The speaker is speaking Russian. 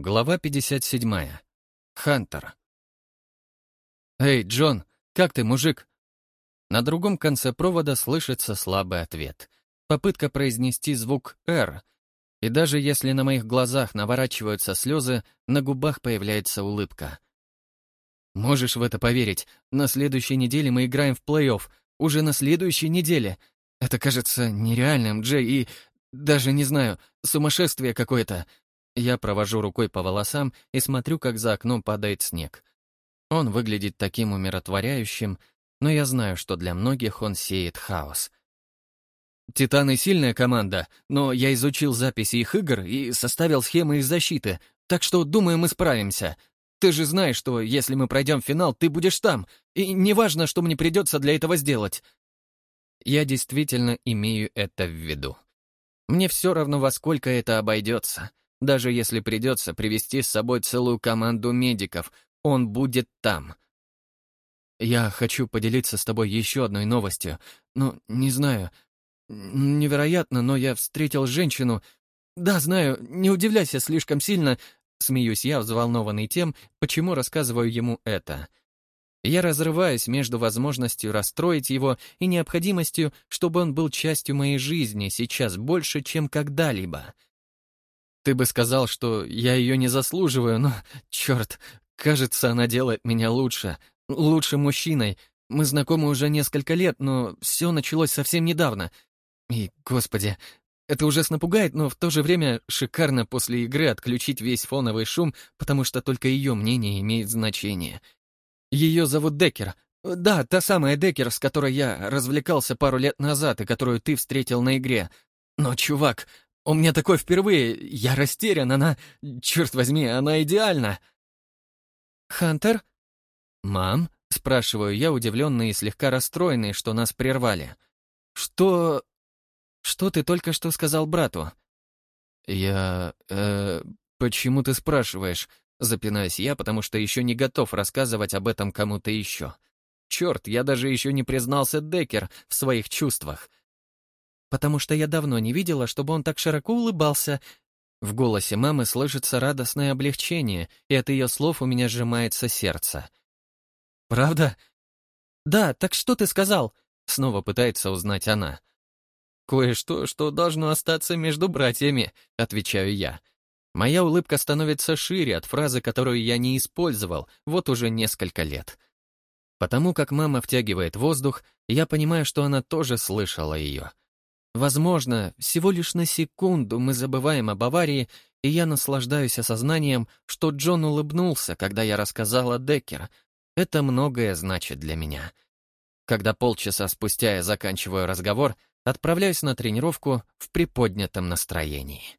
Глава 57. Хантер. «Эй, Джон, как ты, мужик?» На другом конце провода слышится слабый ответ. Попытка произнести звук «Р». И даже если на моих глазах наворачиваются слезы, на губах появляется улыбка. Можешь в это поверить, на следующей неделе мы играем в плей-офф. Уже на следующей неделе. Это кажется нереальным, Джей, и... Даже не знаю, сумасшествие какое-то. Я провожу рукой по волосам и смотрю, как за окном падает снег. Он выглядит таким умиротворяющим, но я знаю, что для многих он сеет хаос. «Титаны — сильная команда, но я изучил записи их игр и составил схемы их защиты, так что, думаю, мы справимся. Ты же знаешь, что если мы пройдем финал, ты будешь там, и неважно, что мне придется для этого сделать». Я действительно имею это в виду. Мне все равно, во сколько это обойдется. Даже если придется привести с собой целую команду медиков, он будет там. Я хочу поделиться с тобой еще одной новостью. Ну, не знаю. Невероятно, но я встретил женщину. Да, знаю, не удивляйся слишком сильно. Смеюсь я, взволнованный тем, почему рассказываю ему это. Я разрываюсь между возможностью расстроить его и необходимостью, чтобы он был частью моей жизни сейчас больше, чем когда-либо. Ты бы сказал, что я ее не заслуживаю, но, черт, кажется, она делает меня лучше. Лучше мужчиной. Мы знакомы уже несколько лет, но все началось совсем недавно. И, господи, это ужасно пугает, но в то же время шикарно после игры отключить весь фоновый шум, потому что только ее мнение имеет значение. Ее зовут Деккер. Да, та самая Деккер, с которой я развлекался пару лет назад и которую ты встретил на игре. Но, чувак, у меня такое впервые. Я растерян, она... Черт возьми, она идеальна. Хантер? Мам? Спрашиваю я, удивленный и слегка расстроенный, что нас прервали. Что... Что ты только что сказал брату? Я... Э, почему ты спрашиваешь? Запинаюсь я, потому что еще не готов рассказывать об этом кому-то еще. Черт, я даже еще не признался Деккер в своих чувствах потому что я давно не видела, чтобы он так широко улыбался. В голосе мамы слышится радостное облегчение, и от ее слов у меня сжимается сердце. «Правда?» «Да, так что ты сказал?» Снова пытается узнать она. «Кое-что, что должно остаться между братьями», — отвечаю я. Моя улыбка становится шире от фразы, которую я не использовал вот уже несколько лет. Потому как мама втягивает воздух, я понимаю, что она тоже слышала ее. Возможно, всего лишь на секунду мы забываем об аварии, и я наслаждаюсь осознанием, что Джон улыбнулся, когда я рассказал о Деккер. Это многое значит для меня. Когда полчаса спустя я заканчиваю разговор, отправляюсь на тренировку в приподнятом настроении.